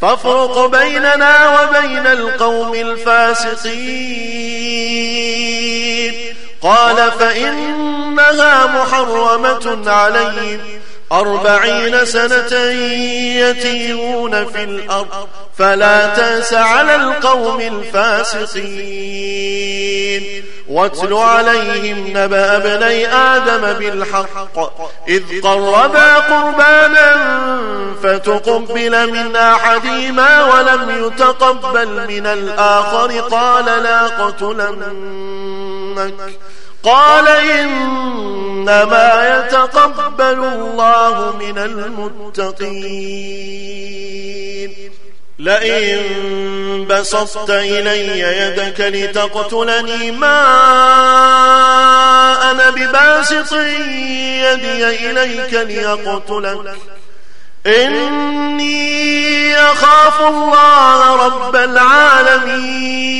فافرق بيننا وبين القوم الفاسقين. قال فإنها محرمة عليهم. أربعين سنة يتيهون في الأرض فلا تأس على القوم الفاسقين. واتل عليهم نبأ ابني آدم بالحق إذ قربا قربانا فتقبل من أحدهما ولم يتقبل من الآخر قال لا قتلنك قال إنما يتقبل الله من المتقين. لئن بسطت إلي يدك لتقتلني ما أنا بباسط يدي إليك ليقتلك. إني أخاف الله رب العالمين.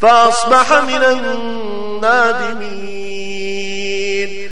فأصبح من النادمين.